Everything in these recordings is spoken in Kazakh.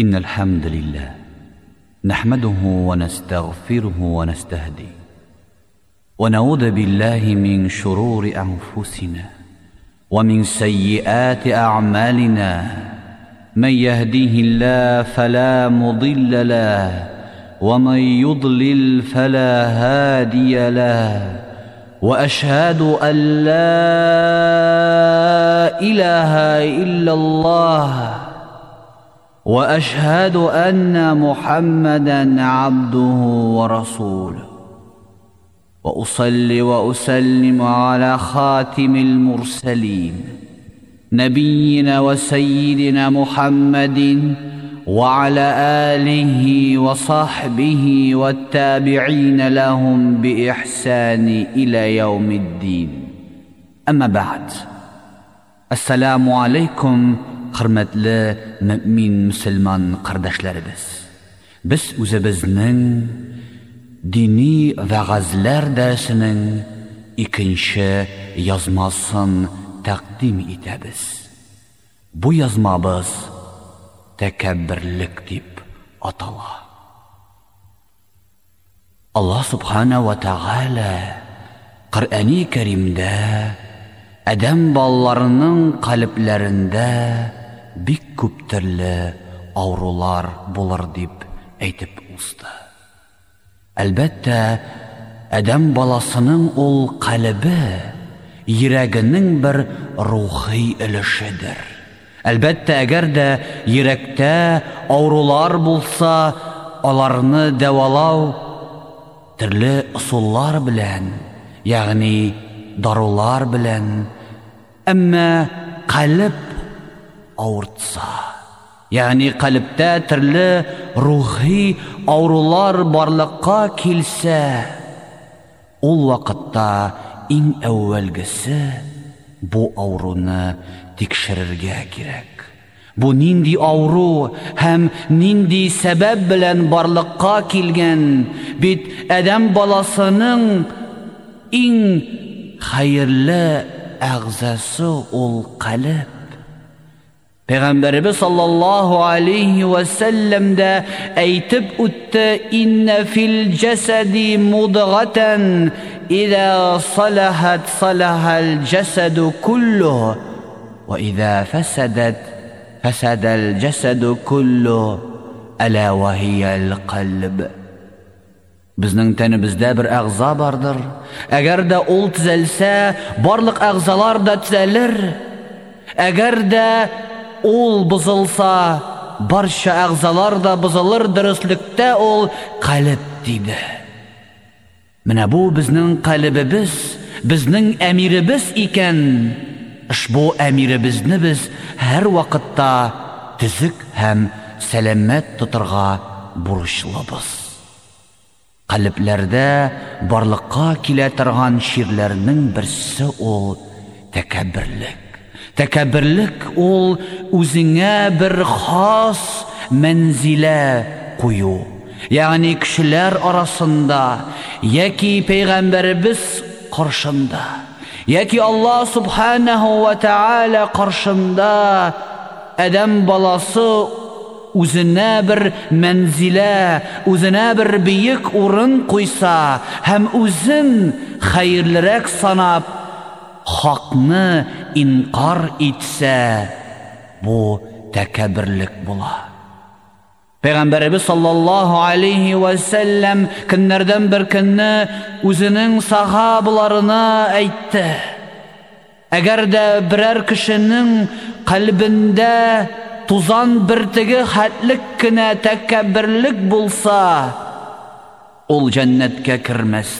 إن الحمد لله. نحمده ونستغفره ونستهدي ونعوذ بالله من شرور أنفسنا ومن سيئات أعمالنا. من يهديه الله فلا مضل له. ومن يضلل فلا هادي له. وأشهد أن لا إله إلا الله. وأشهد أن محمدا عبده ورسوله. وأصلي وأسلم على خاتم المرسلين نبينا وسيدنا محمد وعلى آله وصحبه والتابعين لهم بإحسان إلى يوم الدين. أما بعد السلام عليكم hurmatli mo'min musulmon qardoshlarimiz biz o'zimizning diniy va'zlar darsining ikkinchi yozmasin taqdim etamiz. Bu yozmamiz takabbirlik deb ataladi. Alloh subhanahu va taolo qur'oni karimda adam bolalarining bik ko'p turli avrular bo'lar deb aytib o'sdi albatta adam bolasining ul qalbi yuragining bir ruhiy ilishidir albatta agarda yurakda avrular bo'lsa ularni davolov turli usullar bilan ya'ni dorilar bilan ammo qalb ya'ni qalbda turli ruhiy avrular borliqqa kelsa u vaqtda eng avvalgisi bu avruni tekshirishga kerak bu nindi avru ham nindi sabab bilan borliqqa kelgan bit adam bolasining eng xayrli ag'zasi ul qalb payg'ambarimiz sollallohu alayhi vasallamda aytib o'tdi inna fil jasadi mudg'atan idza salahat salahal jasadu kulluhu va idza fasadat fasadal jasadu kulluhu ala va hiyal qalb bizning tanimizda bir a'zo bordir agarda u tuzalsa barliq a'zolar da tuzalir agarda ul buzilsa barcha a'zolar da buzilir durustlikda ul qalb deydi mana bu bizning qalbimiz bizning amirimiz ekan ushbu amirimizni biz har vaqtda tuzuk ham salomat tutirga burchlimiz qalblarda borliqqa kelatirgan she'rlarning birisi ul takabbirlik takabbirlik ul o'zingga bir xos manzila qo'yu ya'ni kishilar orasida yoki payg'ambarimiz qarshinda yoki alloh subhanahu va taolo qarshinda adam bolasi o'zina bir manzila o'zina bir buyuk o'rin qo'ysa ham o'zin xayrliroq sanab haqni inqor etsa bu takabbirlik bo'ladi payg'ambarimiz sollallohu alayhi vasallam kunlardan bir kunni o'zining sahobalarini aytdi. Agarda biror kishining qalbinda tuzan birtigi hatlikkina takabbirlik bo'lsa ul jannatga kirmas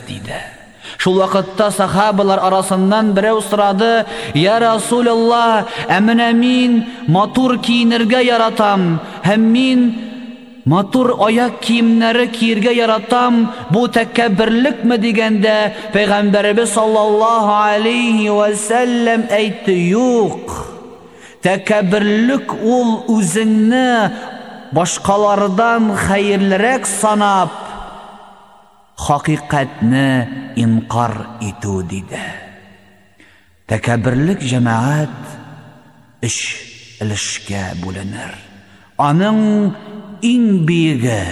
Шул вакытта сахабалар арасыннан берәү сорады: "Я Расулуллах, әминә мин матур киенергә яратам һәм мин Матур аяк киемнәре киергә яратам, бу тәкәбберлекме дигәндә Пәйгамбәребез саллаллаһу алейхи ва сәлләм әйтте: "Юк. Тәкәбберлек ул үзеңне башкалардан хәерлерәк санап, haqiqatni inkor etuv deydi takabirlik jamoat ish ilishga bo'linir oning eng buyugi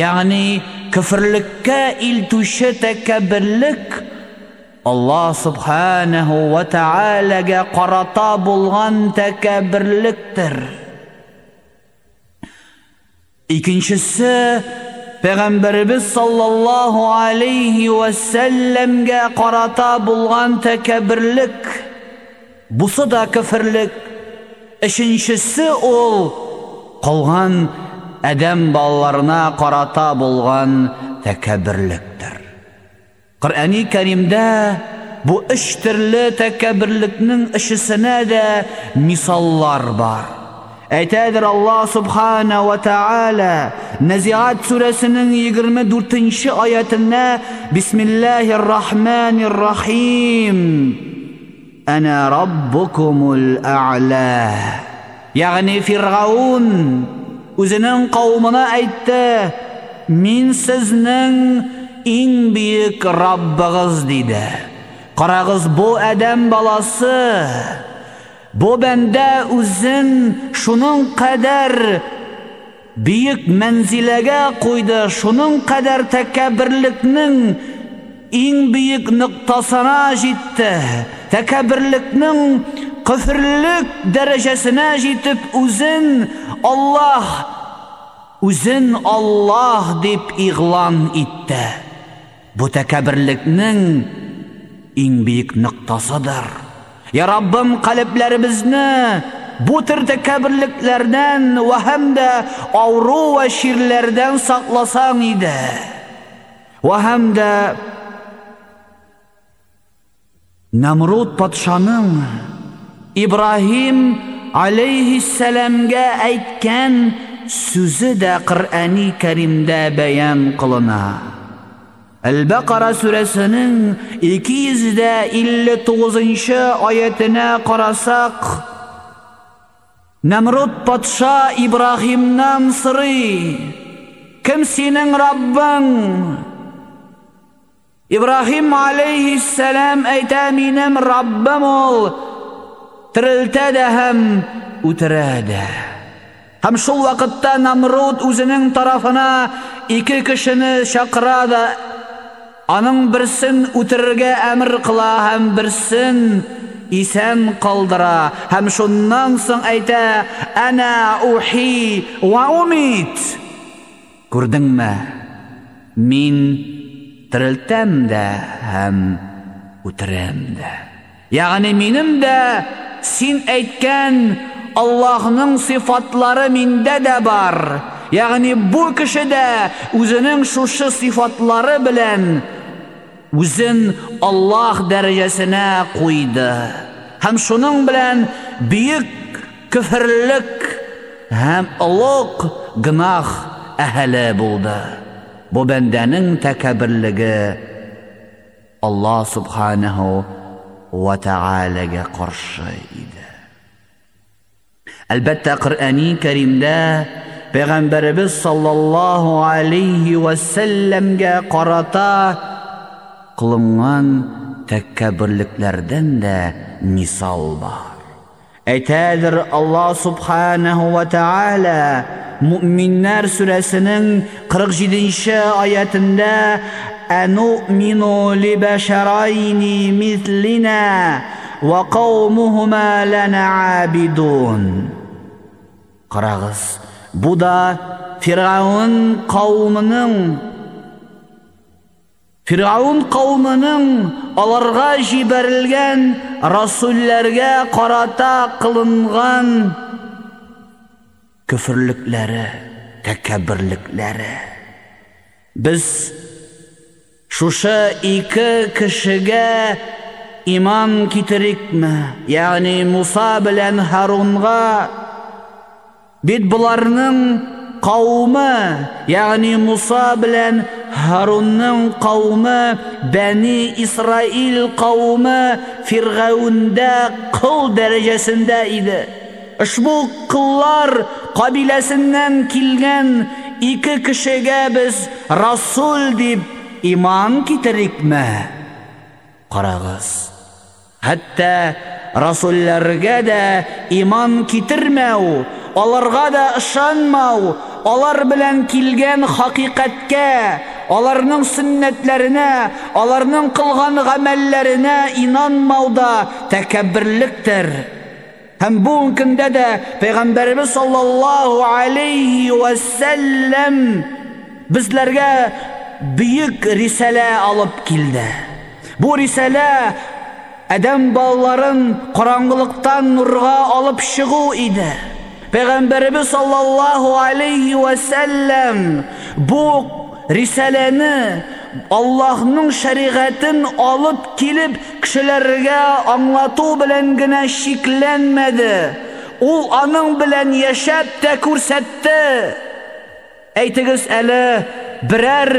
ya'ni kufrlikka iltushi takabirlik alloh subhanahu va taolaga qarata bo'lgan takabirlikdir ikkinchisi Пәғәмбәребез саллаллаху алейхи ва сәлләмгә карата булган тәкәбберлек. Бусы да кифрлек. Өченчесе ул калган адәм балаларына карата булган тәкәбберлектер. Коръәни Кәримдә бу үч төрле тәкәбберлекнең ишесенә дә мисаллар бар. aytadir alloh subhana va taala naziat surasining 24 oyatini bismillahir rohmanir rohim ana robbukumul a'la ya'ni fir'avn o'zining qavmini aytdi men sizning eng buyuk robbingiz dedi qarag'iz bu adam balasi үзен шуның кадәр бийек мәнзиләгә куйды, шуның кадәр тәкәбберлекнең иң бийек ныктасына җитте. Тәкәбберлекнең кыфрлык дәрәҗәсенә җитеп үзен Аллаһ үзен Аллаһ дип игълан итте. Бу тәкәбберлекнең иң бийек Раббым Ya Rabbim kalplerimizni bu tirda kebirliklerden ve hem de avru ve şirlerden saklasan idi. Ve hem de Nemrut patşanın İbrahim aleyhisselamga aytgan so'zi da Qur'oni Karimda bayon qilinadi. البقرة surasının 259 oyatini qarasak Namrud podsho Ibrohimdan siri Kim sening Robbing Ibrohim alayhissalom ayta menim Robbim ol tiriltadi ham o'tiradi ham shu vaqtda Namrud o'zining tarafına iki kishini chaqiradi Аның берсен үтерергә әмір қыла һәм берсен исән қалдыра. Һәм шуннан соң әйтә әнә ухи ва умит күрдеңме мин терелтәм дә һәм үтерәм дә. Ягъни минем дә син әйткән Аллаһның сифатлары миндә дә бар. Ягъни бу кешедә үзенең шушы сифатлары белән o'zin Alloh darajasini qo'ydi. Ham shuning bilan buyuk kufrlik ham Alloh gunoh ahli bo'ldi. Bu bandaning takabbirligi Alloh subhanahu va taolaga qarshi edi. Albatta Qur'oni Karimda Peygamberimiz sallallahu aleyhi ve sellemge qarata кылынган тәкәбберлекләрдән дә мисал бар. Әйтәдер Аллаһ субханаһу ва тааля Муъминнәр сүрәсенең 47-нче аятында «Ану'мину ли башарайни мислина ва қаумухума лана абидун». Қарағыз, бұ да Фирауын қауымының Фирауын қауымының аларға жибәрілген расулләргә қарата қылынған күфірліклері, тәкәбірліклері. Біз шушы икі кішіге иман китерикме, яғни Муса білән Харунға бит бұларның қауымы, яғни Муса белән Харунның қауымы, Бәни Исраил қауымы Фирғауында қыл дәрәҗәсендә иде. Ушбу қыллар қабиләсеннән килгән ике кешегә без Расул дип иман китерикме? Карагыз. Хәтта Расулләргә дә иман китермәү аларга да ышанмау, алар белән килгән хакыйкатькә, аларның сөннәтләренә, аларның кылган гамәлләренә инанмау да тәкәбберлектер. Һәм бу көндә дә Пәйгамбәрбез саллаллаһу алейхи ва саллям безләргә бүйек рисалә алып килде. Бу рисалә Адам балларын караңгылыктан нурга алып чыгу иде. Пәйгамбәрбез саллаллаһу алейхи ва саллям бу рисаләне Аллаһның шәригатен алып килеп кешеләргә аңлату белән генә шикләнмәде. Ул аның белән яшәп тә күрсәтте. Әйтегез әле берәр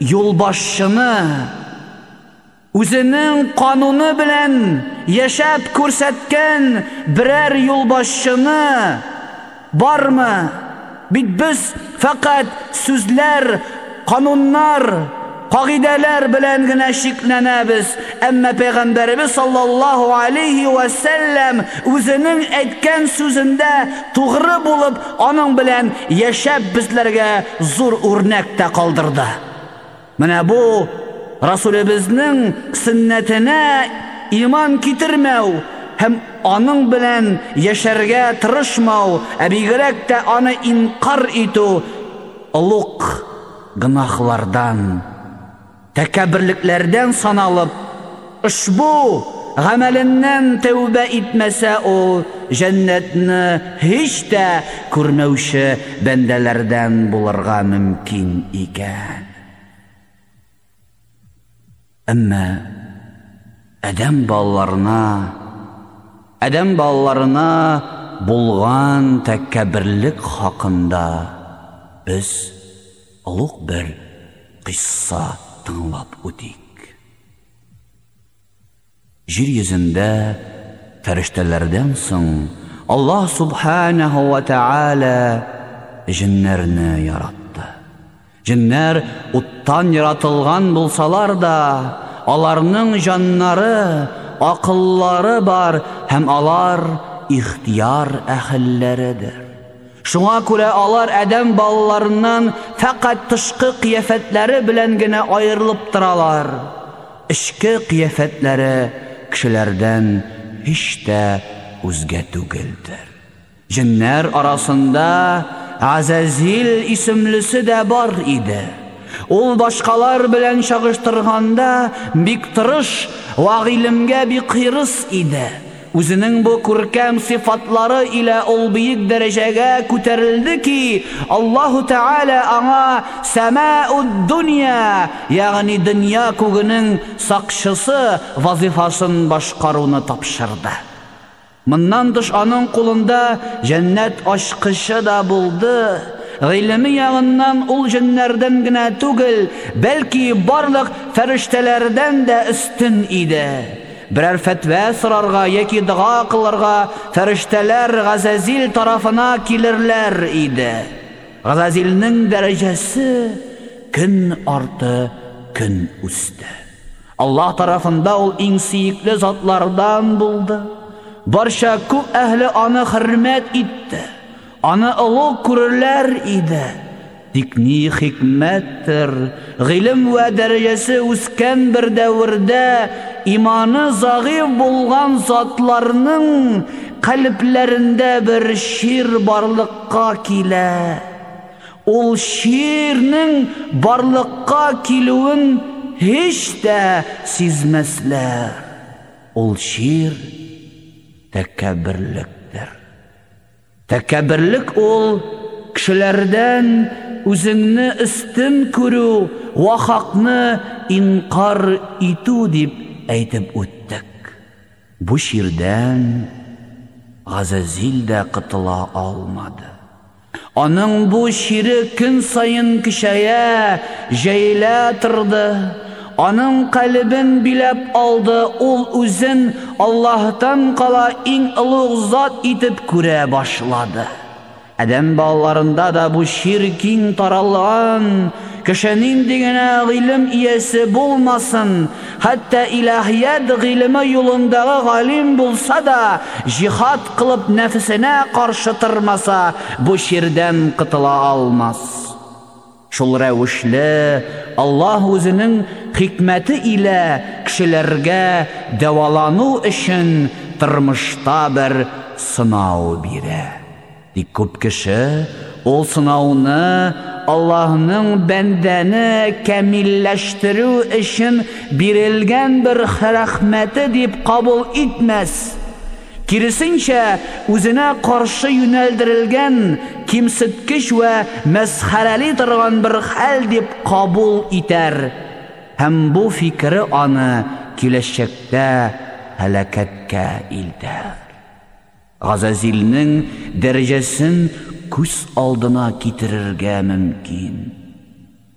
юлбашчыны үзенең кануны белән яшәп күрсәткән берәр юлбашчыны бармы? Бит без фақат сүзләр, кануннар, кагыйдәләр белән генә шикләнәбез. Әмма Пәйгамбәрбез саллаллаһу алейхи ва саллям үзенең әйткән сүзендә тугры булып, аның белән яшәп безләргә зур үрнәк тә калдырды. Менә бу Расулыбызның сөннәтенә иман китермәү һәм аның белән яшәргә тырышмау, ә бигрәк тә аны инкар итү улук гынахлардан, тәкәбберлекләрдән саналып, ошбу гамәленнән тәүбә итмәсә ул җәннәтне һич тә күрмәүче бәндәләрдән булырга мөмкин икән. Әмма әдәм балаларына Әдәм балаларына булган тәкәбберлек хакында без олуг бер кысса тыңлап үтик. Җир йөзендә фәрештәләрдән соң Аллаһ субханаһу ва тааля җиннәрне яратты. Җиннәр уттан яратылган булсалар да, аларның җаннары ақыллары бар һәм алар ихтияр әһелләредер. Шуңа күрә алар әдәм балаларыннан фақат тышкы кыяфәтләре белән генә айырылып торалар. Ишке кыяфәтләре кешеләрдән һич тә үзгә түгелдер. Җиннәр арасында Азазил исемлесе дә бар иде. Ул башкалар белән чагыштырганда бик тырыш ва гыйлемгә бик кырыс иде. Үзенең бу күркәм сифатлары илә ул бийек дәрәҗәгә күтәрелде ки, Аллаһу Тәгалә аңа самауд дөнья, ягъни дөнья күгенең сакчысы вазифасын башкаруны тапшырды. Моннан тыш аның кулында җәннәт ашкышы да булды. Гыйлеме ягыннан ул җеннәрдән генә түгел, бәлки барлык фәрештәләрдән дә өстен иде. Берәр фәтва сорарга яки дуа кылырга фәрештәләр Газазил тарафына килерләр иде. Газазилнең дәрәҗәсе көн арты көн үсте. Аллаһ тарафында ул иң сөекле затлардан булды. Барша күп әһле аны хөрмәт итте. Аны олуг күрерләр иде. Тик ни хикмәттер, гыйлем вә дәрәҗәсе үскән бер дәврдә иманы загыйф булган затларның калпләрендә бер шир барлыкка килә. Ул ширнең барлыкка килүен һич тә сизмәсләр. Ул шир тәкәбберлек Тәкәбберлек ул кешеләрдән үзеңне истин күрү ва хакны инкар итү дип әйтеп үттек. Бу ширдән Газазил дә кытыла алмады. Аның бу шире көн сайын кишәя, җәйлә торды. Аның калыбын биләп алды, ул үзен Аллаһтан кала иң улуг зат итеп күрә башлады. Адәм балаларында да бу шир киң таралган, кеше нинди генә гыйлем иясе булмасын, хәтта илаһият гыйлеме юлындагы галим булса да, җихад кылып нәфсенә каршы тормаса, бу ширдән кытыла алмас. Шул рәвешле Аллаһ үзенең хикмәте илә кешеләргә дәвалану өчен тормышта бер сынау бирә. Тик күп кеше ул сынауны Аллаһның бәндәне кәмилләштерү өчен бирелгән бер рәхмәте дип кабул итмәс. Киресенчә, үзенә каршы юнәлдерелгән кимсеткеч вә мәсхәрәли торган бер хәл дип кабул итәр. Һәм бу фикре аны киләчәктә һәлакәткә илтәр. Газазилнең дәрәҗәсен күз алдына китерергә мөмкин.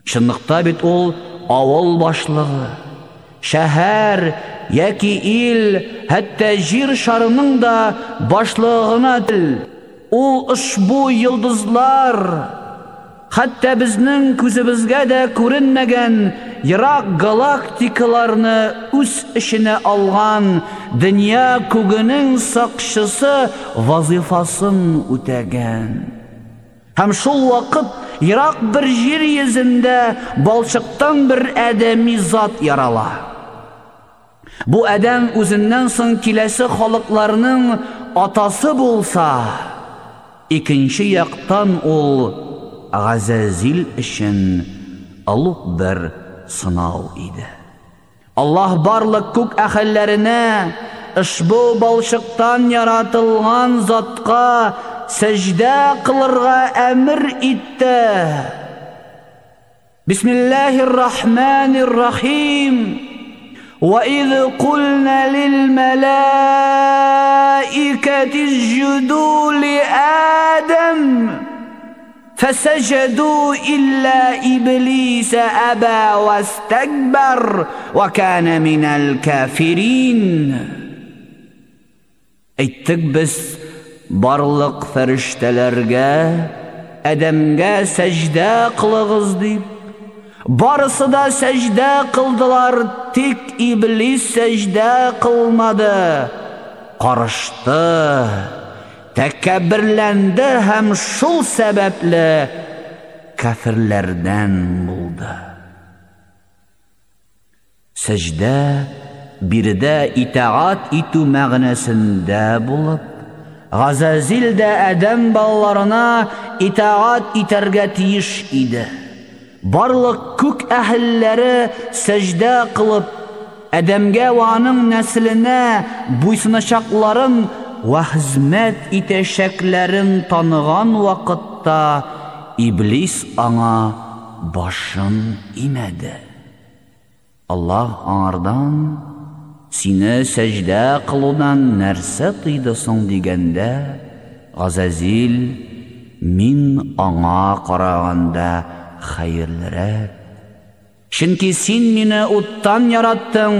Шунлыкта бит ул авыл башлыгы, шәһәр яки ил, хәтта җир шарының да башлыгына тел. Ул ушбу йылдызлар, хәтта безнең күзебезгә дә күренмәгән ерак галактикаларны үз эшенә алган дөнья күгенең сакчысы вазифасын үтәгән. Һәм шул вакыт ерак бер җир йөзендә балчыктан бер адәми зат ярала. Бу әдәм үзеннән соң киләсе халыкларның атасы булса, икенче яктан ул Газазил өчен алып бер сынау иде. Аллаһ барлык күк әхәлләренә ушбу балчыктан яратылган затка سجدا قلرغا أمر إتا. بسم الله الرحمن الرحيم. وإذ قلنا للملائكة اسجدوا لآدم فسجدوا إلا إبليس أبى واستكبر وكان من الكافرين. أي تكبس барлық фәриштәләргә әдәмгә сәждә қылығыз дип барысы да сәждә қылдылар тик иблис сәждә қылмады қарышты тәкәбірләнді, һәм шул сәбәпле кәфірләрдән булды сәждә биредә итәгать иту мәгънәсендә булып Газазил дә әдәм балаларына итаат итәргә тиеш иде барлык күк әһелләре сәждә кылып әдәмгә ва аның нәселенә буйсыначакларын ва хезмәт итәчәкләрен таныган вакытта иблис аңа башын имәде Аллаһ аңардан сине сәждә кылудан нәрсә тыйды соң дигәндә Газазил мин аңа караганда хәерлерәк. Чөнки син мине уттан яраттың,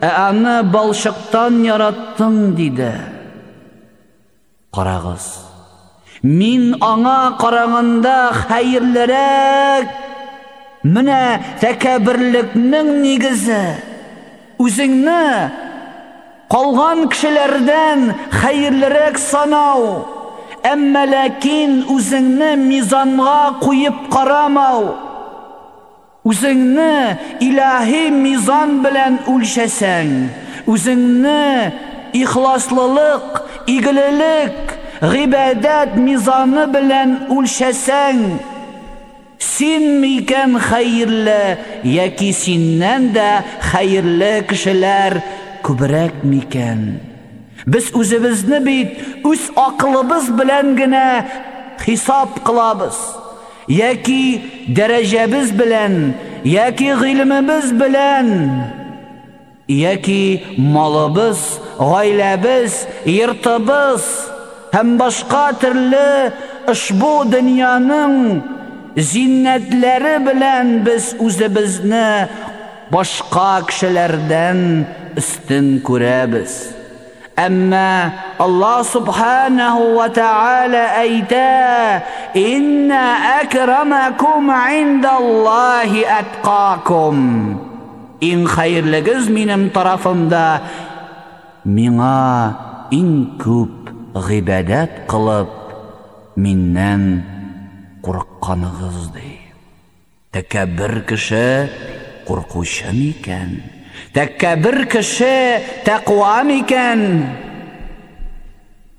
ә аны балшыктан яраттың диде. Карагыз. Мин аңа караганда хәерлерәк. Менә тәкәбирлекнең нигезе. Үзеңне калган кешеләрдән хәерлерәк санау. Әммә ләкин үзеңне мизанга куеп карамау. Үзеңне илаһи мизан белән үлчәсәң, үзеңне ихласлылык, игелелек, гыйбадат мизаны белән үлчәсәң, син микән хәерле яки синнән дә хәерле кешеләр күбрәк микән? Без үзебезне бит үз акылыбыз белән генә хисап кылабыз. Яки дәрәҗәбез белән, яки гыйлемебез белән, яки малыбыз, гаиләбез, йортыбыз һәм башка төрле ушбу дөньяның зиннәтләре белән без үзебезне башка кешеләрдән өстен күрәбез. Әмма Аллаһ субханаһу ва тааля әйтә: "Инна акрамакум индаллаһи атқакум". Иң хәерлегез минем тарафымда миңа иң күп гыйбадат кылып миннән қорыққанығыз дей тәкәббір кеше қорқушы микән тәкәббір кеше тәқуа микән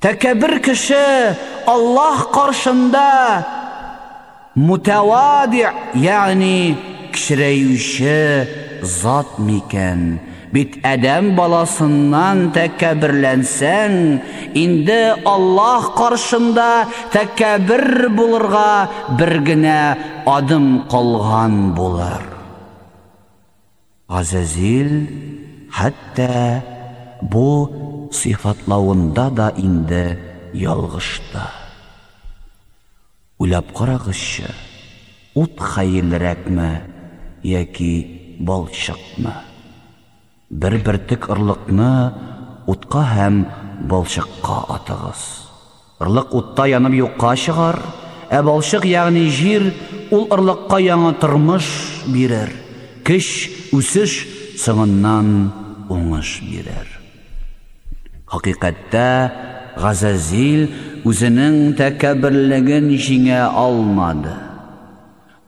тәкәббір кеше аллаһ қаршында мутавади яғни кішірәйуші зат микән Бит әдәм баласыннан тәкәбірләнсәң инде аллаһ қаршында тәкәбір булырға бер адым қалған булыр. Ғазазил хәтта бу сифатлауында да инде ялғышты уйлап қарағызшы ут хәерлерәкме яки балчыкмы? Бір бертік ұрлықны утқа һәм балшыққа атығыз. Ұрлық утта янып юққа шығар ә балшық яғни жир ул ұрлыққа яңа тұрмыш бирер. Кіш үсіш сыңыннан оңыш бирер. Хақиқатта ғазазил өзінің тәкәбірлігін жеңе алмады.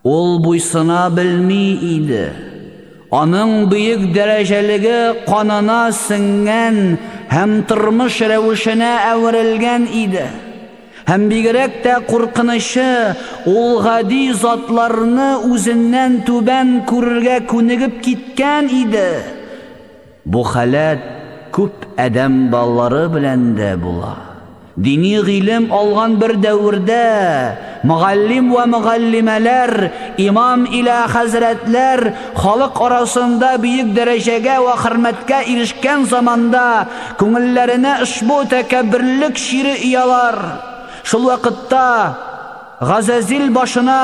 Ол буйсына білмей иді. Аның бүйік дәрәжәлеге қанына сіңген һәм тормыш рәвешенә әверелгән иде. Һәм бигрәк тә куркынышы ул гади затларны үзеннән түбән күрергә күнегеп киткән иде. Бу халат күп адәм баллары белән дә була. Дини ғилем алған бір дәуірдә мұғаллим ва мұғаллимәләр, имам иля хәзрәтләр халық арасында бейік дәрәжәгә ва хөрмәткә ирешкән заманда күңелләренә ошбу тәкәбберлек шире иялар. Шул вакытта Ғазазил башына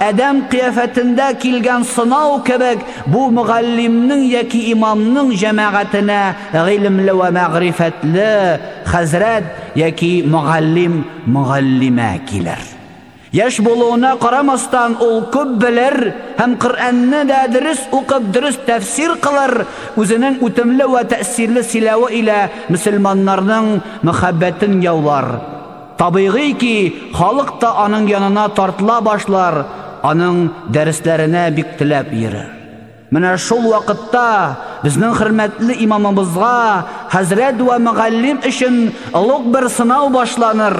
әдәм қияфәтендә килгән сынау кебек бу мөғаллимнең яки имамның җәмәгатенә гыйлемле ва мәгърифәтле хәзрәт яки мөғаллим мөғаллимә килер. Яш булуына карамастан ул күп белер һәм Коръәнне дә дөрес укып дөрес тәфсир кылыр, үзенең үтемле ва тәэсирле силавы илә мөселманнарның мәхәббәтен яулар. Табигый ки, халык та аның янына тартыла башлар, аның дәресләренә бик теләп йөрер. Менә шул вакытта безнең хөрмәтле имамыбызга хәзрәт ва мөгаллим өчен олуг бер сынау башланыр.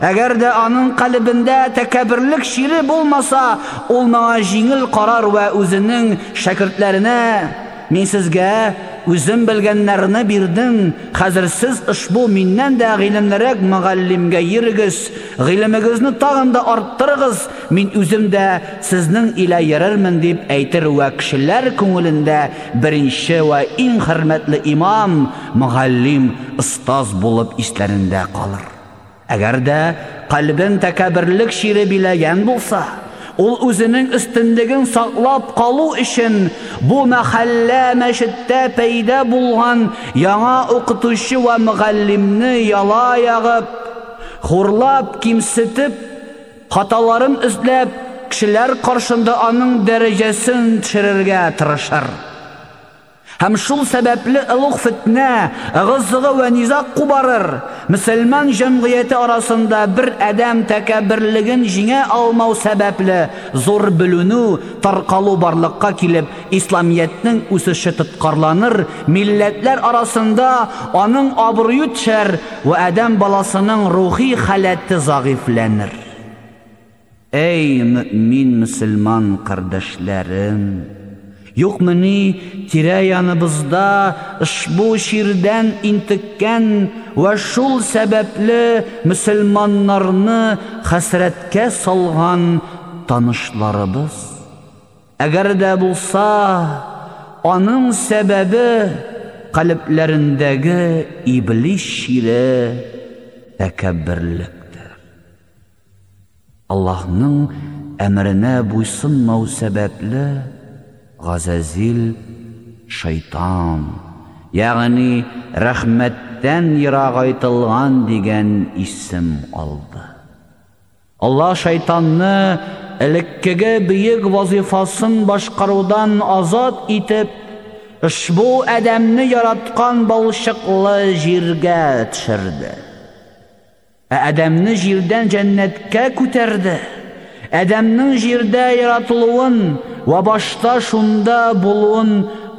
Әгәр дә аның калбендә тәкәбберлек шире булмаса, ул моңа җиңел карар ва үзенең шәкертләренә Мин сезгә үзем белгәннәрне бирдем. Хәзер сез ушбу миннән дә гыйлемлерәк мөгаллимгә йөрегез. Гыйлемегезне тагын да арттырыгыз. Мин үзем дә сезнең илә йөрермен дип әйтер вә кешеләр күңелендә беренче вә иң хөрмәтле имам, мөгаллим. Дә калбен тәкәбберлек шире биләгән булса, Ул үзенең өстенлеген саклап калу өчен бу мәхәллә мәчеттә пәйда булган яңа укытучы ва мөгаллимне яла ягып, хурлап, кимсетеп, хаталарын эзләп, кешеләр каршында аның дәрәҗәсен төшерергә тырышыр. Һәм шул сәбәпле улуг фитнә, гызыгы ва низак кубарыр. Мөселман җәмгыяте арасында бер адәм тәкәбберлеген җиңә алмау сәбәпле зур бүленү, таркалу барлыкка килеп, исламиятның үсеше тоткарланыр, милләтләр арасында аның абруе төшәр ва адәм баласының рухи халаты загыйфләнер. Эй мөмин мөселман кардәшләрем, Юкмы ни тирә яныбызда ушбу ширдән интеккән ва шул сәбәпле мөселманнарны хәсрәткә салган танышларыбыз. Әгәр дә булса, аның сәбәбе калпләрендәге иблис шире тәкәбберлектер. Аллаһның әмренә буйсынмау сәбәпле ғазазил шайтан яғни рәхмәт рәхмәттән ерагайтылган дигән исем алды. Алла шайтанны элеккеге бөек вазифасын башкарудан азат итеп, ошбу әдәмне яраткан балшыклы җиргә төшерде. Ә әдәмне җирдән җәннәткә күтәрде. Әдәмнең җирдә яратылуын va boshqa shunda bo'lun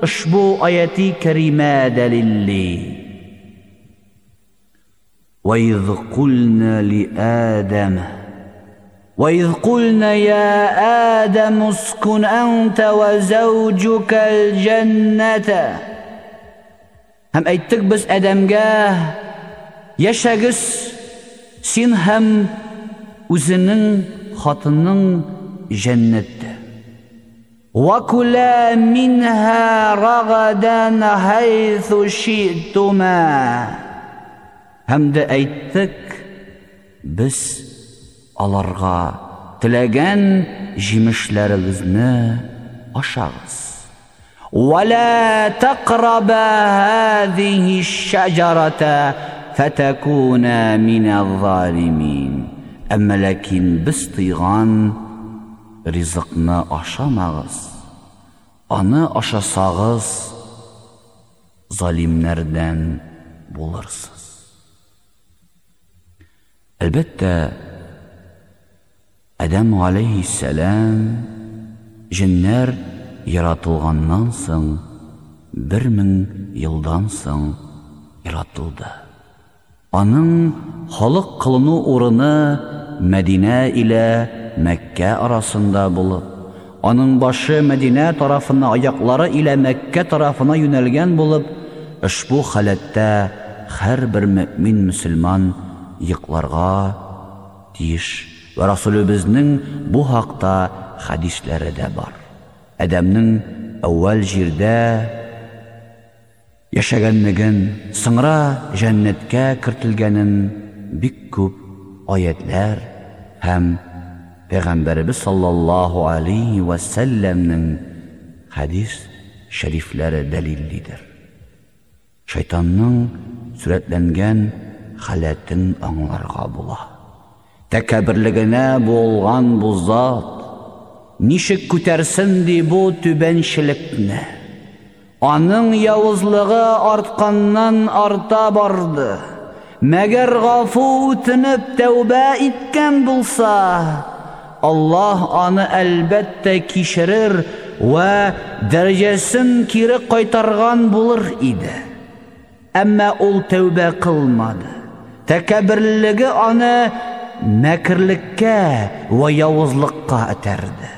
ushbu oyati karima dalilli وإذ قلنا لآدم وإذ قلنا يا آدم اسكن أنت وزوجك الجنة. هم أيتك بس أدم جاه يشجس سين هم وزنن خطنن جنة. وكلا منها رغدا حيث شئتما. همد أيتك بس الارغا ularga tilagan jimishlarimizni oshamiz ولا تقربا هذه الشجرة فتكونا من الظالمين. أما لكن بستيغان ризықны ашамағыз аны ашасағыз залимнерден болырсыз әлбәттә әдәм алейхисәләм жіннәр яратылғаннан соң бір мың соң яратылды. Аның халық қылыны орыны мәдинә иле Мәккә арасында булып, аның башы Мәдинә тарафына, аяклары илә Мәккә тарафына юнәлгән булып, ошбу халәттә һәр бер мөмин мөселман йокларга тиеш Расулыбызның бу хакта хадисләре дә бар. Әдәмнең әүвәл җирдә яшәгәнлеген, соңра җәннәткә кертелгәнен бик күп аятлар һәм Пәйгамбәрбез саллаллаһу алейхи ва салламның хадис шәрифләре дәлиллидер. Шайтанның сүрәтләнгән халәтен аңларга була. тәкәбірлігіне болған бұл зат нишек күтәрсін ди бу түбәншілікні аның яуызлығы артқаннан арта барды мәгәр ғафу үтініп тәубә иткән булса аллаһ аны әлбәттә кишерер вә дәрәҗәсен кире кайтарган булыр иде әмма ул тәубә кылмады тәкәбірлігі аны мәкірлеккә вә яуызлыққа әтәрді.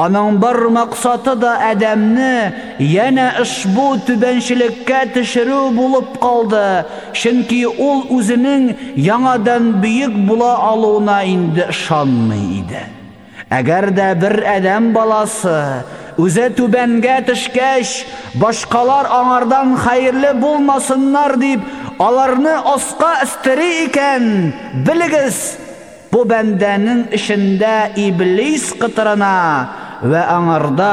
Аның бар мақсаты да әдәмне яна ышбу түбәншелеккә төшерү булып қалды. Чөнки ул үзенең яңадан бөек була алуына инде ышанмый иде. Әгәр дә бер әдәм баласы үзе түбәнгә төшкәч, башкалар аңардан хәерле булмасыннар дип, аларны аска истери икән, билегез, Бу бәндәнең эшендә иблис кытырына ва аңарда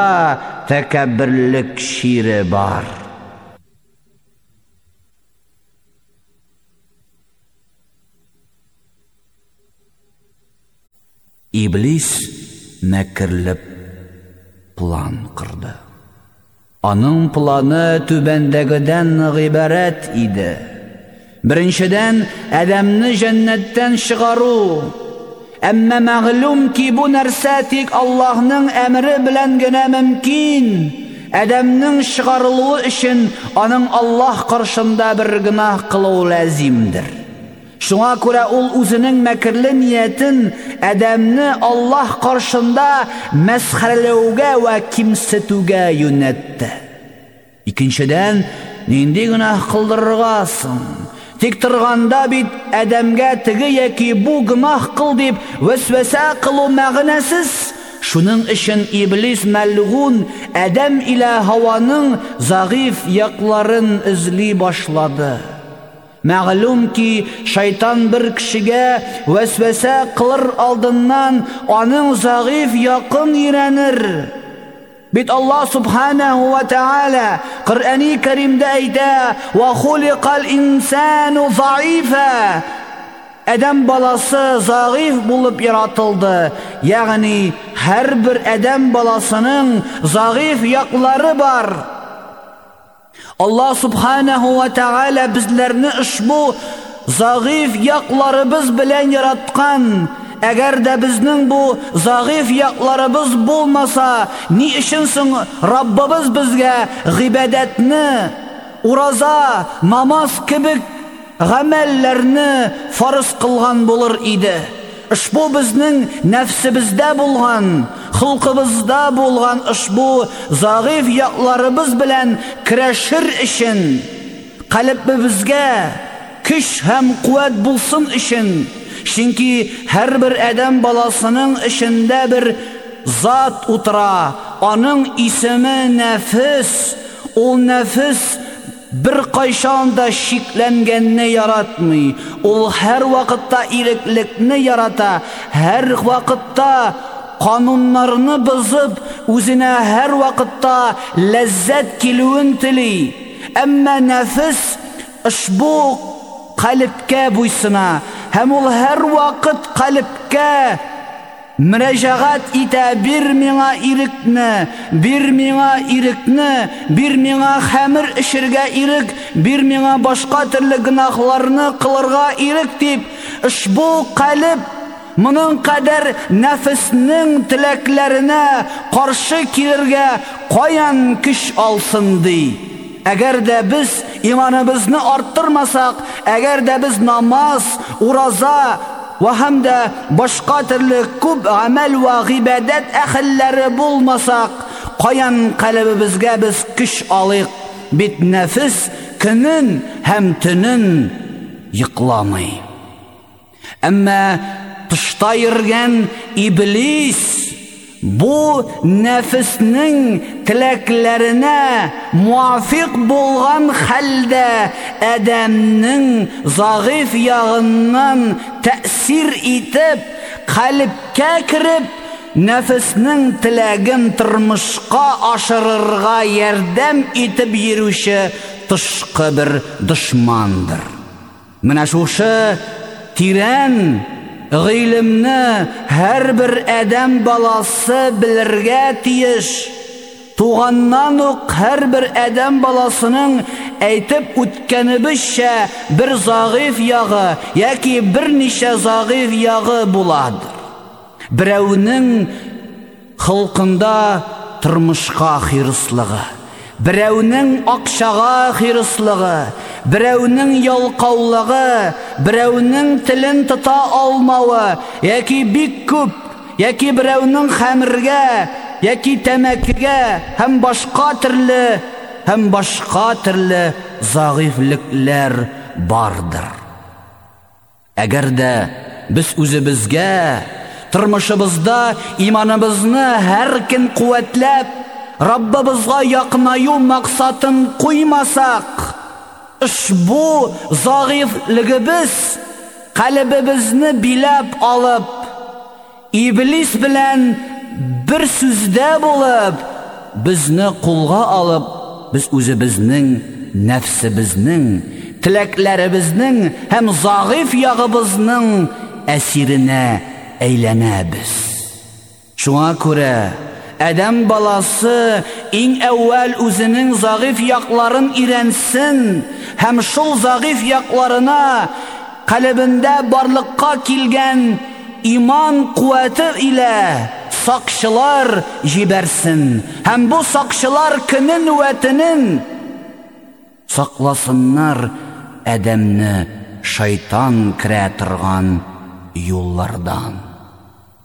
тәкәбберлек шире бар. Иблис мәкерлеп план кырды. Аның планы түбәндәгедән гыйбарәт иде. Беренчедән, әдәмне җәннәттән чыгару. Әммә мәгълүм ки бу нәрсә тик Аллаһның әмре белән генә мөмкин. Әдәмнең чыгарылуы өчен аның Аллаһ каршында бер гынах кылу лазимдер. Шуңа күрә ул үзенең мәкерле ниятен әдәмне Аллаһ каршында мәсхәрәләүгә вә кимсетүгә юнәтте. Икенчедән, нинди гынах кылдырырга Тик торганда бит әдәмгә теге яки бу кыл дип вәсвәсә кылу мәгънәсез. Шуның өчен иблис мәлгун әдәм илә һаваның загыйф якларын эзли башлады. Мәгълүм ки, шайтан бер кешегә вәсвәсә кылыр алдыннан аның загыйф якын ирәнер. Бит Аллах Субханаху ва Тааля Коръани Каримда әйтә: "Ва хуликал инсану заифа" Адам баласы загыйф булып яратылды. Ягъни һәр бер адам баласының загыйф яклары бар. Аллах Субханаху ва Тааля безләрне ушбу загыйф якларыбыз белән яраткан. Әгәр дә безнең бу загыйф якларыбыз булмаса, ни өчен соң Раббыбыз безгә гыйбадәтне, ураза, намаз кебек гамәлләрне фарыз кылган булыр иде. Ушбу безнең нәфсебездә булган, хылкыбызда булган ушбу загыйф якларыбыз белән көрәшер өчен, калбыбызга көч һәм куәт булсын өчен Чөнки һәрбер адәм баласының ишендә бер зат утыра. Аның исеме нәфис. Ул нәфис бер кайшан да шикләнгәнне яратмый. Ул һәр вакытта иреклекне ярата. Һәр вакытта кануннарны бозып, үзенә һәр вакытта ләззәт килүен тели. Әмма нәфис ушбу калбкә буйсына һәм ул һәр вакыт калбкә мөрәҗәгать итә бир миңа ирекне бир миңа ирекне бир миңа хәмер эшергә ирек бир миңа башка төрле гынахларны кылырга ирек дип ушбу калб моның кадәр нәфеснең теләкләренә каршы килергә каян көч алсын ди Әгәр дә без иманыбызны арттырмасак, әгәр дә без намаз, ураза ва һәм дә башка төрле күп амәл ва гыйбадат әһелләре булмасак, каян калбыбызга без көч алыйк? Бит нәфис көнен һәм төнен йыкламый. Әмма тышта йөргән иблис Бу нәфеснең теләкләренә муафиq булган хәлдә адәмнең загыйф ягыннан тәэсир итеп, калбкә кирип, нәфеснең теләген тормышка ашырырга ярдәм итеп йөрүче тышкы бер дошмандыр. Менә шушы тирән Гыйлемне һәр бер адәм баласы белергә тиеш. Туганнан ук һәр бер адәм баласының әйтеп үткәнебезчә бер загыйф ягы яки бер ничә загыйф ягы буладыр. Берәүнең хылкында тормышка берәүнең акчага хирыслыгы, берәүнең ялкаулыгы, берәүнең телен тота алмавы, яки бик күп, яки берәүнең хәмергә, яки тәмәкегә һәм башка төрле, һәм башка төрле загыйфлекләр бардыр. Әгәр дә без үзебезгә тормышыбызда иманыбызны һәр көн куәтләп, Раббыбызга якынаю максатын куймасак, Ушбу загыйфлыгыбыз калбыбызны биләп алып, иблис белән бер сүздә булып, безне кулга алып, без үзебезнең нәфсебезнең, теләкләребезнең һәм загыйф ягыбызның әсиренә әйләнәбез. Шуңа күрә Әдәм баласы иң әүвәл үзенең загыйф якларын ирәнсен һәм шул загыйф якларына калбендә барлыкка килгән иман куәте илә сакчылар җибәрсен һәм бу сакчылар көнен вәтенен сакласыннар әдәмне шайтан керә торган юллардан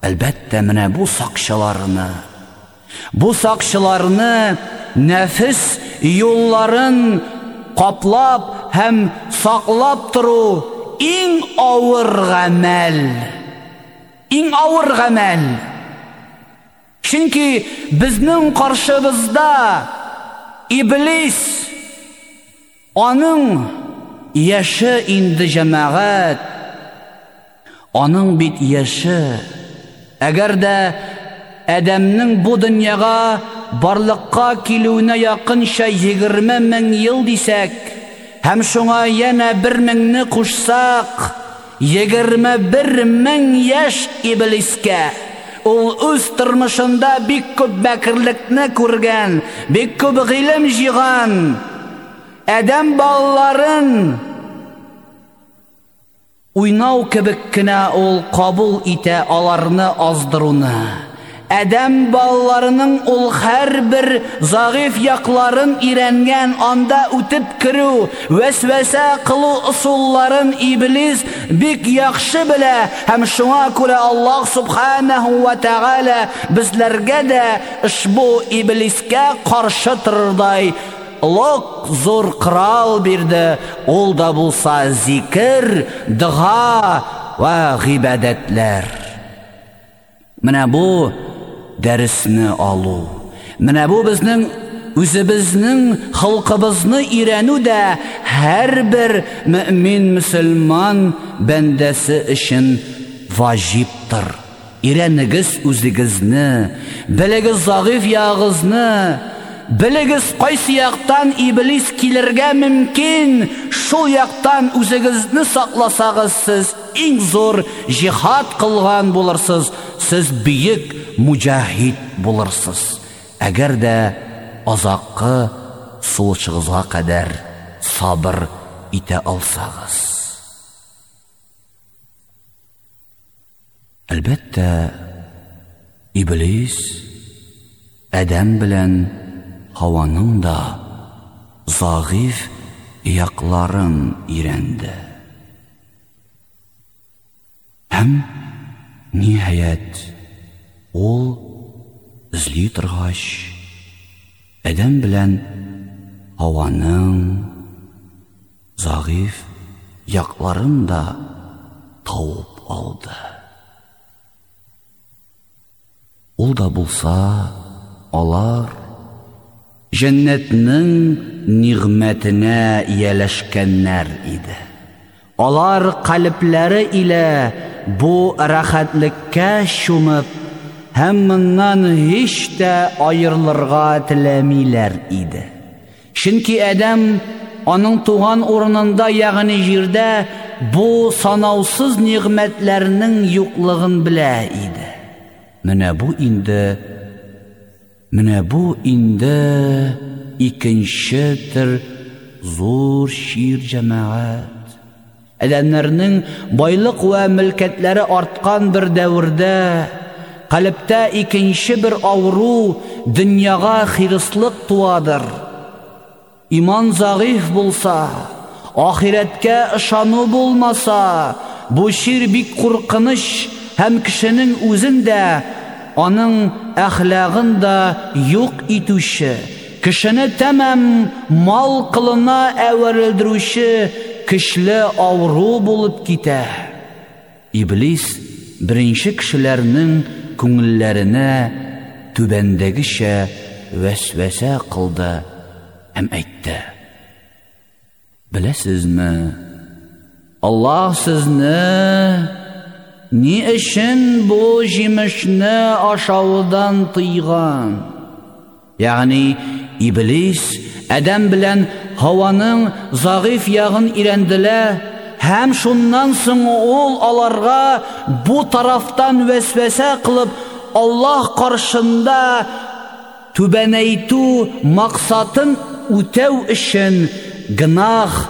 әлбәттә менә бу сакчыларны Бу сакчыларны нәфис юлларын каплап һәм саклап тору иң авыр гамәл. Иң авыр гамәл. Чөнки безнең каршыбызда иблис аның яше инде җәмәгать аның бит яше әгәр дә Әдәмнең бу дөньяга барлыкка килүенә якынча 20 мең ел дисәк, һәм шуңа яна 1 меңне кушсак, 21 мең яшь иблискә ул үз тормышында бик күп бәкерлекне күргән, бик күп гыйлем җыйган. Әдәм балаларын уйнау кебек кенә ул кабул итә аларны аздыруны. Әдәм балаларының ул һәрбер загыйф якларын ирәнгән анда үтеп керү, вәсвәсә кылу усулларын иблис бик яхшы белә һәм шуңа күрә Аллаһ субханаһу ва тааля безләргә дә ушбу иблискә каршы торырдай лок зур крал бирде ул да булса зикр дұға ва ғибадәтләр менә бу дәресне алу. Менә бу безнең үзебезнең халкыбызны өйрәнү дә һәрбер мөмин мөселман бәндәсе өчен ваҗиптыр өйрәнегез үзегезне белегез загыйф ягызны Белегез кайсы яктан иблис килергә мөмкин. Шул яктан үзегезне сакласагыз, сез иң зур җихад кылган булырсыз. Сез бийек муҗахид булырсыз. Әгәр дә азаккы сулчыгызга кадәр сабыр итә алсагыз. Әлбәттә, иблис Әдәм белән Хаваның да зағиф яқларын ирәнді. Һәм ниһаят ул эзли торгач Әдәм белән Хаваның зағиф яқларын да тауып алды. Ул да булса, алар Жәннәтнең нигъмәтенә ияләшкәннәр иде. Алар калпләре илә бу рәхәтлеккә шумып, һәм моннан һич тә аерылырга теләмиләр иде. Чөнки Адәм аның туган урынында, ягъни җирдә бу санаусыз нигъмәтләрнең юклыгын белә иде. Менә бу инде Менә бу инде икенче төр зур шир җәмәгать. Әдәмнәрнең байлык ва мөлкәтләре арткан бер дәврдә калыптә икенче бер авыру дөньяга хирыслык туадыр. Иман загыйф булса, ахирәткә ышану булмаса, бу шир бик куркыныч һәм кешенең үзендә аның әхлағын да юк итүше, кешене тәмәм мал кылына әверелдерүче кечле авыру булып китә. Иблис беренче кешеләрнең күңелләренә түбәндәгечә вәсвәсә кылды һәм әйтте. Беләсезме? Аллаһ сезне Ни өчен бу җимешне ашаудан тыйган? Ягъни иблис Адәм белән Хаваның загыйф ягын ирәнделәр һәм шуннан соң ул аларга бу тарафтан вәсвәсә кылып Аллаһ каршында түбәнәйтү максатын үтәү өчен гынах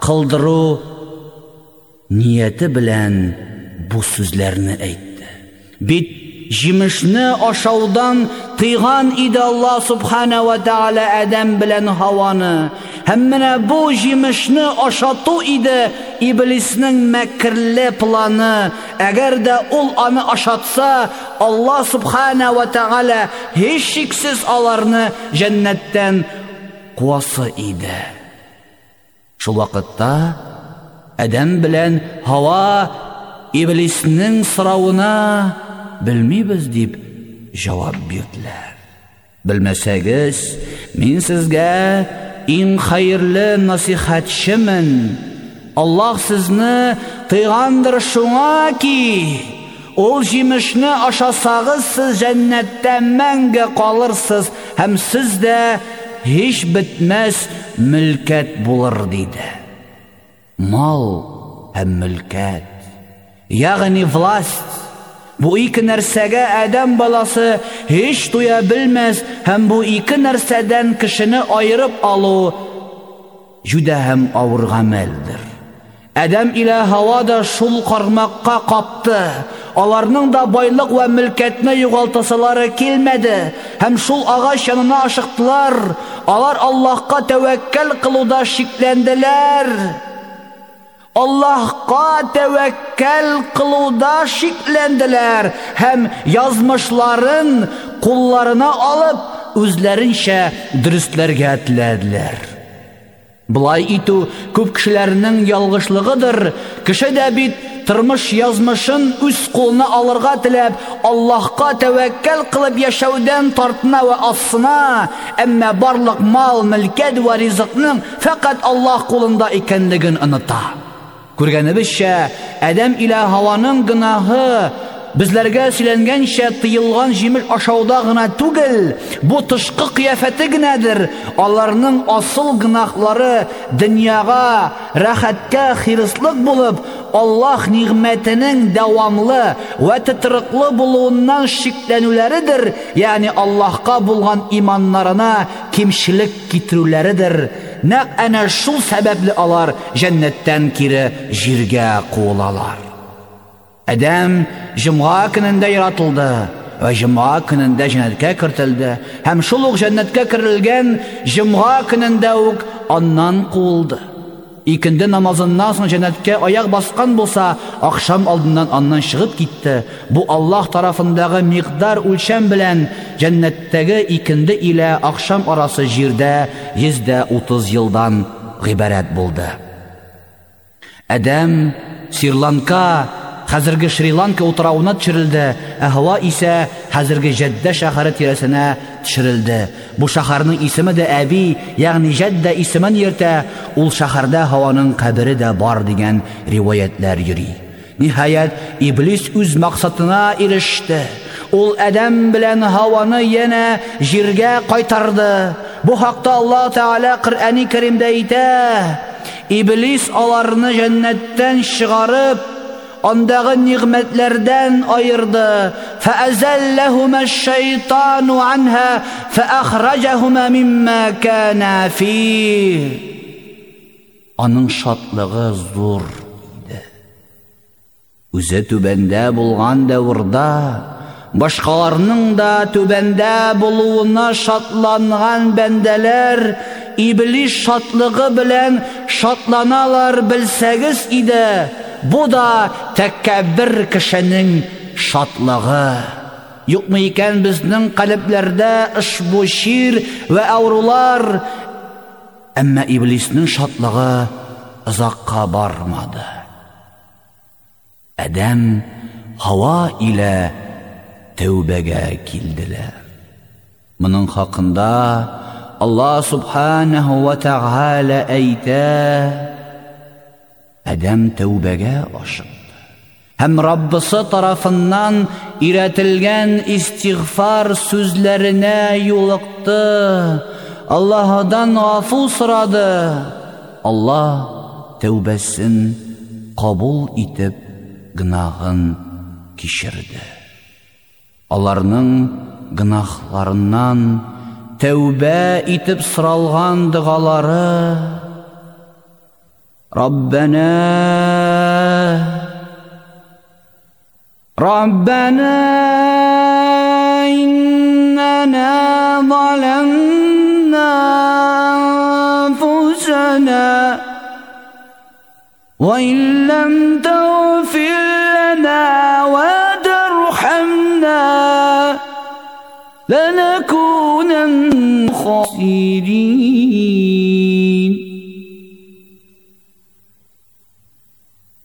кылдыру нияте белән бу сүзләрне әйтте. Бит җимешне ашаудан тыйган иде Аллаһ субхана ва тааля Адәм белән Хаваны. Һәм менә бу җимешне ашату иде иблиснең мәкерле планы. Әгәр дә ул аны ашатса, Аллаһ субхана ва тааля һич шиксез аларны җәннәттән куасы иде. Шул вакытта Адәм белән Хава иблиснең сорауына белмибез дип җавап бирделәр. Белмәсәгез, мин сезгә иң хәерле насихатчымын. Аллаһ сезне тыйгандыр шуңа ки, Ул җимешне ашасагыз, сез җәннәттә мәңге калырсыз һәм сездә һич бетмәс мөлкәт булыр диде. Мал һәм мөлкәт, ягъни власть Бу ике нәрсәгә адәм баласы һич туя белмәс һәм бу ике нәрсәдән кешене айырып алу жүдә һәм авыр гамәлдер. Адәм илә һава да шул кармакка капты. Аларның да байлык ва мөлкәтне югалтасалары килмәде һәм шул агач янына ашыктылар. Алар Аллаһка тәвәккәл кылуда шикләнделәр. Аллаһка тәвәккәл кылуда шикләнделәр һәм язмышларын кулларына алып үзләренчә дөрестләргә теләделәр. Бұлай итү күп кешеләрнең ялгышлыгыдыр. Кеше дә бит тормыш язмышын үз кулына алырга теләп, Аллаһка тәвәккәл кылып яшәүдән тартына ва асына, әмма барлык мал, мөлкәт ва ризыкның фақат Аллаһ кулында икәнлеген оныта. Күргәнебезчә, Адәм илә һаваның гынаһы Безләргә сөйләнгәнчә тыйылган җимеш ашауда гына түгел, бу тышкы кыяфәте генәдер. Аларның асыл гынахлары дөньяга рәхәткә хирыслык булып, Аллаһ нигъмәтенең дәвамлы ва тетрыклы булуыннан шикләнүләридер, ягъни Аллаһка булган иманнарына кимчилек китерүләридер. Нәкъ әнә шул сәбәпле алар җәннәттән кире җиргә куылалар. Әдәм җомга көнендә яратылды ва җомга көнендә җәннәткә кертелде һәм шул ук җәннәткә керелгән җомга көнендә үк аннан куылды. Икенде намазыннан соң җәннәткә аяк баскан булса, ахшам алдыннан аннан чыгып китте. Бу Аллаһ тарафындагы микъдар үлчәм белән җәннәттәге икенде илә ахшам арасы җирдә 130 елдан гыйбарәт булды. Әдәм Сирланка хәзерге Шри-Ланка утрауына төшерелде, ә һава исә хәзерге Җәддә шәһәре тирәсенә төшерелде. Бу шәһәрнең исеме дә Әби, ягъни Җәддә исемен йөртә, ул шәһәрдә һаваның кабере дә бар дигән риваятлар йөри. Ниһаят, Иблис үз максатына иреште. Ул Адәм белән һаваны янә җиргә кайтарды. Бу хакта Аллаһ Таала Коръәни Кәримдә әйтә: Иблис аларны җәннәттән чыгарып, ondagi nimetlerden ayırdı. Feazellehuma şeytanu anha feahrajahuma mimma kana fi. Onun şatlığı zur idi. Üze tübende bulgan devirda Başkalarının da tübende buluğuna şatlangan bendeler iblis şatlığı bilen şatlanalar bilsegiz idi. Бу да тәкәббер кешенең шатлыгы. Юкмы икән безнең каләпләрдә ушбу шир ва аурулар? Әмма иблиснең шатлыгы озакка бармады. Адам һава илә тәүбәгә килделәр. Моның хакында Аллаһ субханаһу ва тааля әйтә: Әдәм тәүбәгә ашықты. Һәм Раббысы тарафыннан иретелгән истигъфар сүзләренә юлыкты. Аллаһдан ғафу сорады. Аллаһ тәүбәсен кабул итеп гынагын кичерде. Аларның гынахларыннан тәүбә итеп соралган дугалары ربنا ربنا إننا ظلمنا أنفسنا وإن لم تغفر لنا وترحمنا لنكونن خاسرين.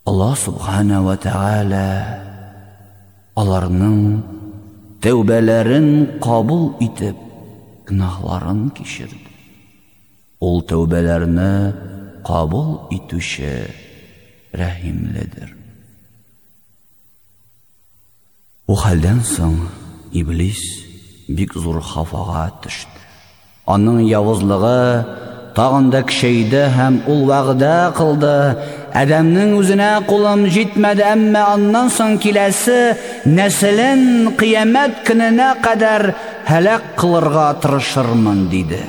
Аллах субхана ва таала аларның тәүбәләрен кабул итеп гынахларын кичерде. Ул тәүбәләрне кабул итүче рәхимледер. У хәлдән соң Иблис бик зур хафага төште. Аның явызлыгы тагын да кичәйде һәм ул вәгъдә кылды. Әдәмнең үзенә кулым җитмәде, әмма аннан соң киләсе нәселен кыямәт көненә кадәр һәлак кылырга тырышырмын диде.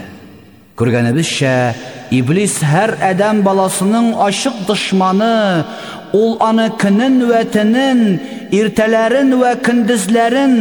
Күргәнебезчә, Иблис һәр әдәм баласының ашык дошманы, ул аны көнен вә төнен, иртәләрен вә көндезләрен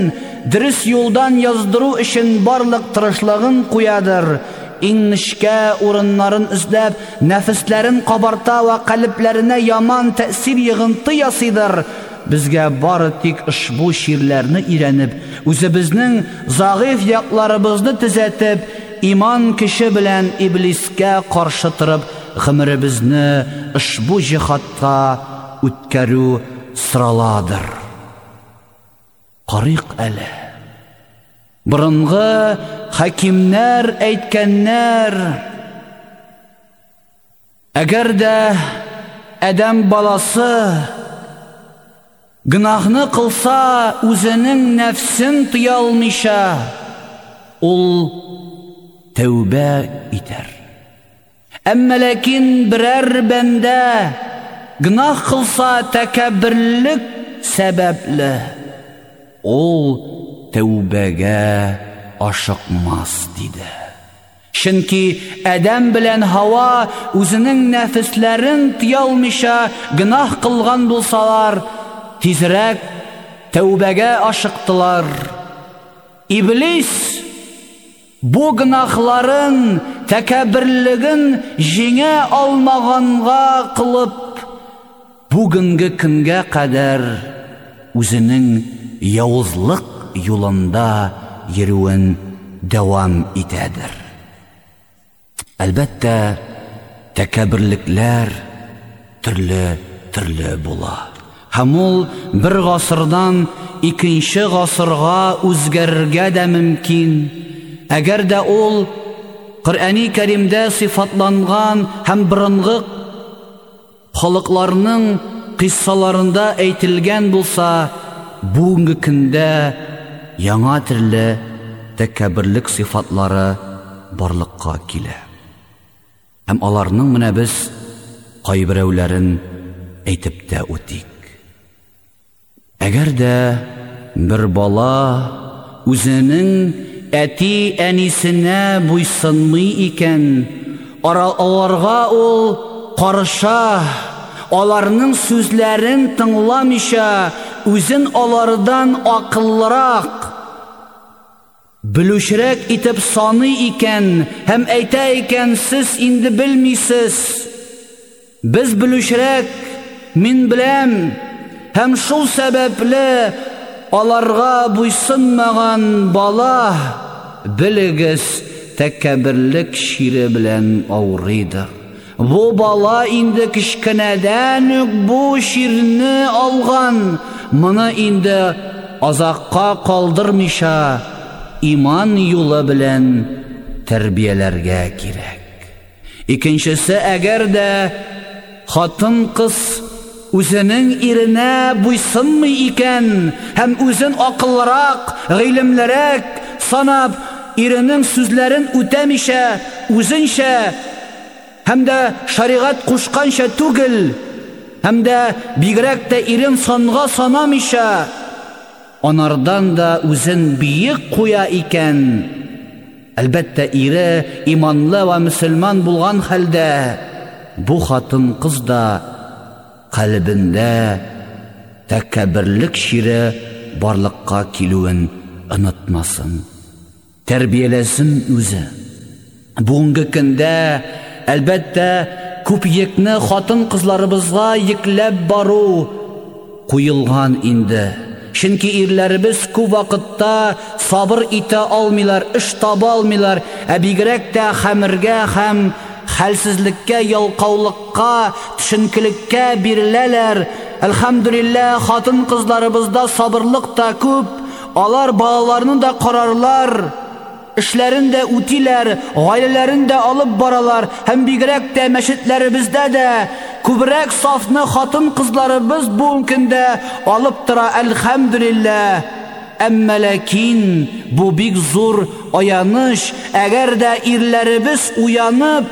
дөрес юлдан яздыру өчен барлык тырышлыгын куядыр. Иң нечкә урыннарын эзләп, нәфесләрен кабарта ва калепләренә яман тәэсир йыгынты ясыйдыр. Безгә бары тик ушбу ширләрне өйрәнеп, үзебезнең загыйф якларыбызны төзәтеп, иман кеше белән иблискә каршы торып, гомеребезне ушбу җихатка үткәрү сыраладыр. Карык әле. Борынгы хакимнәр әйткәннәр Әгәр дә әдәм баласы гынахны кылса, үзенең нәфсен тыя алмыйша, ул тәүбә итәр. Әмма ләкин берәр бәндә гынах кылса тәкәбберлек сәбәпле, ул тәүбәгә ашыкмас диде. Чөнки әдәм белән һава үзенең нәфесләрен тыя алмыйша гынах кылган булсалар, тизрәк тәүбәгә ашыктылар. Иблис бу гынахларын, тәкәбберлеген җиңә алмаганга кылып, бүгенге көнгә кадәр үзенең явызлык юлында йөрүен дәвам итәдер. Әлбәттә, тәкәбберлекләр төрле-төрле була. Һәм ул бер гасырдан икенче гасырга үзгәрергә дә мөмкин. Әгәр дә ул Коръәни Кәримдә сифатланган һәм борынгы халыкларның кыссаларында әйтелгән булса, бүгенге көндә яңа төрле тәкәбберлек сифатлары барлыкка килә. Һәм аларның менә без кайберәүләрен әйтеп тә үтик. Әгәр дә бала үзенең әти әнисенә буйсынмый икән, аларга ул карыша, аларның сүзләрен тыңламыйча, үзен алардан акыллырак Білушірек итеп саны икән һәм әйтә икән сез инде белмисез. Без білушірек, мин беләм һәм шул сәбәпле аларга буйсынмаган бала белегез тәкәбберлек шире белән авырыйдыр. Бу бала инде кичкенәдән үк бу ширне алган. Моны инде азакка калдырмыйша иман юлы белән тәрбияләргә кирәк. Икенчесе әгәр дә хатын кыз үзенең иренә буйсынмый икән һәм үзен акыллырак, гыйлемлерәк санап, иренең сүзләрен үтәмичә, үзенчә һәм дә шариғат кушканча түгел, һәм дә бигрәк тә ирен санга санамыйча, Анардан да үзен биек куя икән. Әлбәттә, ире иманлы ва мөселман булган хәлдә, бу хатын кыз да калбендә тәкәбберлек шире барлыкка килүен онытмасын. Тәрбияләсен үзе. Бүгенге көндә әлбәттә күп йекне хатын кызларыбызга йекләп бару куелган инде. Чөнки ирләребез күп вакытта сабыр итә алмыйлар, эш таба алмыйлар, ә бигрәк тә хәмергә һәм хәлсезлеккә, ялкаулыкка, төшенкелеккә биреләләр. Әлхәмдүлилләh, хатын кызларыбызда сабырлык та күп, алар балаларны да карарлар. Эшләрен дә үтиләр, гаиләләрен дә алып баралар, һәм бигрәк тә мәчетләребездә дә күбрәк сафны хатын кызларыбыз бу көндә алып тора әлхәмдүлиллә әмма ләкин бу бик зур аяныш әгәр дә ирләребез уянып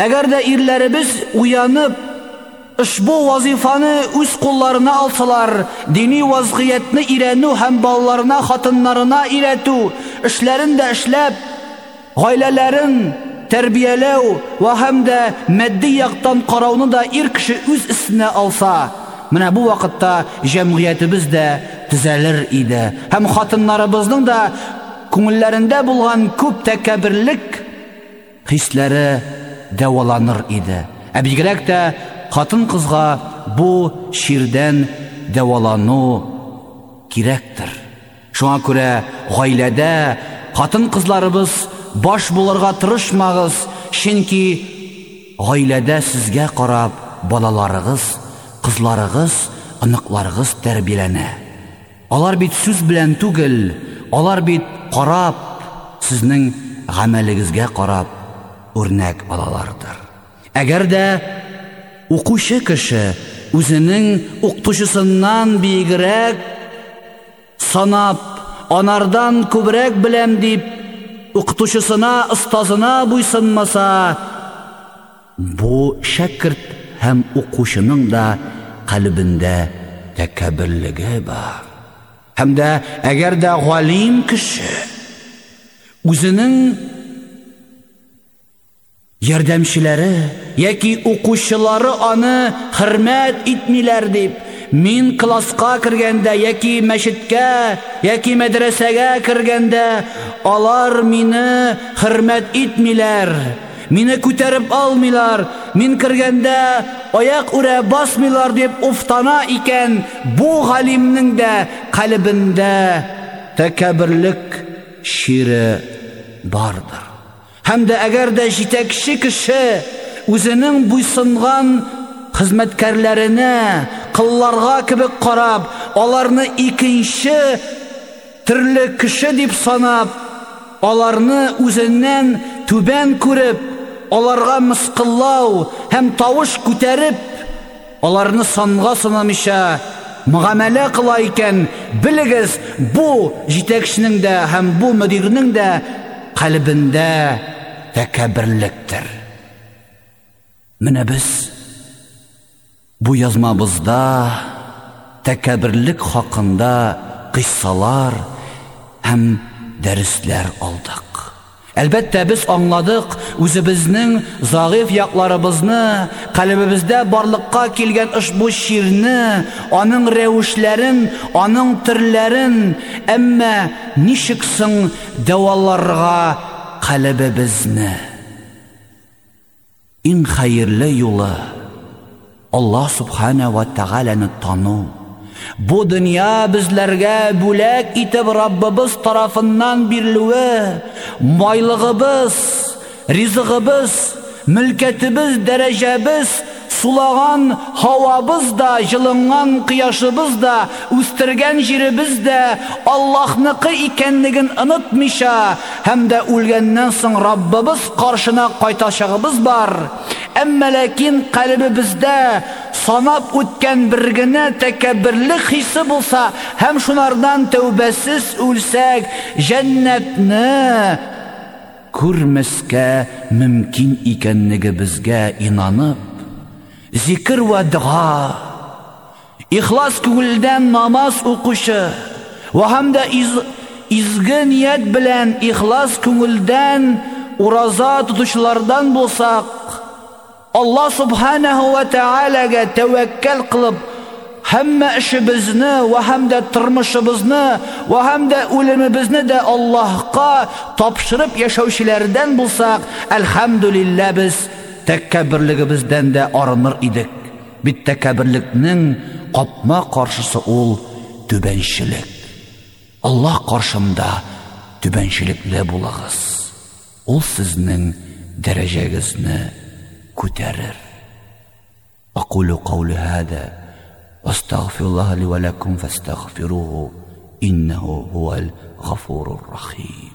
әгәр дә ирләребез уянып Ушбу вазифаны үз кулларына алсалар, дини вазгыятны өйрәнү һәм балаларына, хатыннарына өйрәтү, эшләрен дә эшләп, гаиләләрен тәрбияләү ва һәм дә матди яктан карауны да ир кеше үз исенә алса, менә бу вакытта җәмгыятебез дә төзәлер иде. Һәм хатыннарыбызның да күңелләрендә булган күп тәкәбирлек хисләре дәваланыр иде. Ә бигрәк тә хатын кызга бу ширдән дәвалану кирәктер. Шуңа күрә гаиләдә хатын кызларыбыз баш булырга тырышмагыз, чөнки гаиләдә сезгә карап балаларыгыз, кызларыгыз, аныкларыгыз тәрбияләнә. Алар бит сүз белән түгел, алар бит карап, сезнең гамәлегезгә карап үрнәк алалардыр. Әгәр дә укучы кеше үзенең укытучысыннан бигрәк санап, анардан күбрәк беләм дип укытучысына, ыстазына буйсынмаса, бу шәкерт һәм укучының да калбендә тәкәбберлеге бар. Һәм дә әгәр дә галим кеше үзенең ярдәмчеләре яки укучылары аны хөрмәт итмиләр дип мин класска кергәндә яки мәчеткә яки мәдрәсәгә кергәндә алар мине хөрмәт итмиләр мине күтәреп алмыйлар мин кергәндә аяк үрә басмыйлар дип уфтана икән бу галимнең дә калбендә тәкәбберлек шире бардыр Һәм дә әгәр дә җитәкче кеше үзенең буйсынган хезмәткәрләренә кылларга кебек карап, аларны икенче төрле кеше дип санап, аларны үзеннән түбән күреп, аларга мыскыллау һәм тавыш күтәреп, аларны санга санамыйча мөгамәлә кыла икән, билегез, бу җитәкченең дә һәм бу мөдирнең дә калбендә тәкәбберлектер. Менә без бу язмабызда тәкәбберлек хакында кыссалар һәм дәресләр алдык. Әлбәттә без аңладык үзебезнең загыйф якларыбызны, калбыбызда барлыкка килгән ушбу ширне, аның рәвешләрен, аның төрләрен, әмма ничек соң дәваларга qalbimizni eng xayrli yo'li Alloh subhanahu va taolani tanu bu dunyo bizlarga bo'lak itib Rabbimiz tomonidan berilwi moylig'imiz rizqimiz milkatimiz darajamiz сулаган һавабыз да, җылынган кояшыбыз да, үстергән җиребез дә Аллаһныкы икәнлеген онытмыйча, һәм дә үлгәннән соң Раббыбыз каршына кайтачагыбыз бар. Әмма ләкин калбыбызда санап үткән бер генә тәкәбберлек хисе булса, һәм шунардан тәүбәсез үлсәк, җәннәтне күрмәскә мөмкин икәнлегебезгә инанып, zikr va duo ixlos ko'ngildan namoz o'qishi va hamda izgi niyat bilan ixlos ko'ngildan uroza tutishlardan bo'lsak Alloh subhanahu wa ta'ala ga tawakkal qilib hamma ishimizni va hamda turmushimizni va hamda o'limimizni de Allohga topshirib yashovchilardan bo'lsak, alhamdulillah biz тәкәбберлегебездән дә арыныр идек. Бит тәкәбберлекнең капма каршысы ул түбәнчелек. Аллаһ каршында түбәнчелекле булыгыз. Ул сезнең дәрәҗәгезне күтәрер. أقول قول هذا واستغفر الله لي ولكم فاستغفروه إنه هو الغفور الرحيم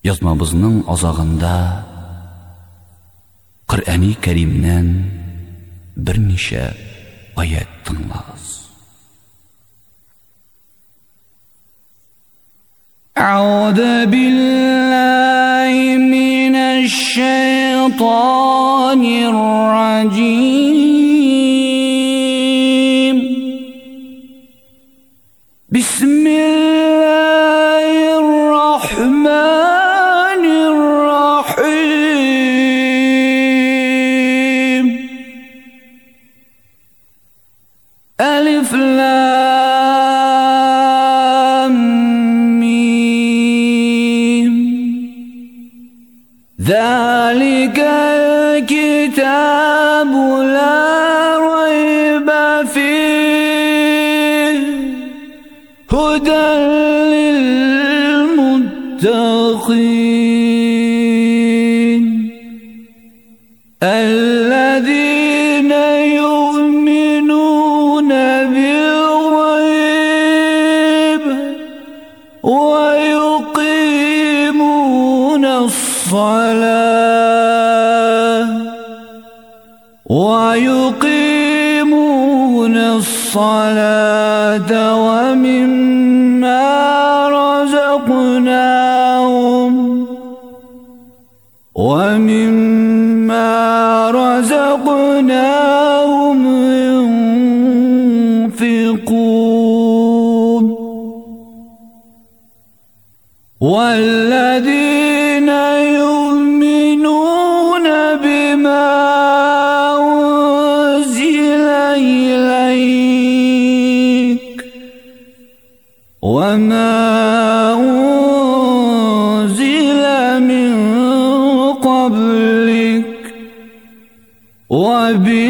Yazmabızның азағында Құр'ани кәримнән бірнеше аят тыңлағыз. Ауды биллахи минәш шайтанир раджим ويقيمون الصلاة ومما رزقناهم ومما رزقناهم ينفقون والذين وما أنزل من قبلك وبالآخرة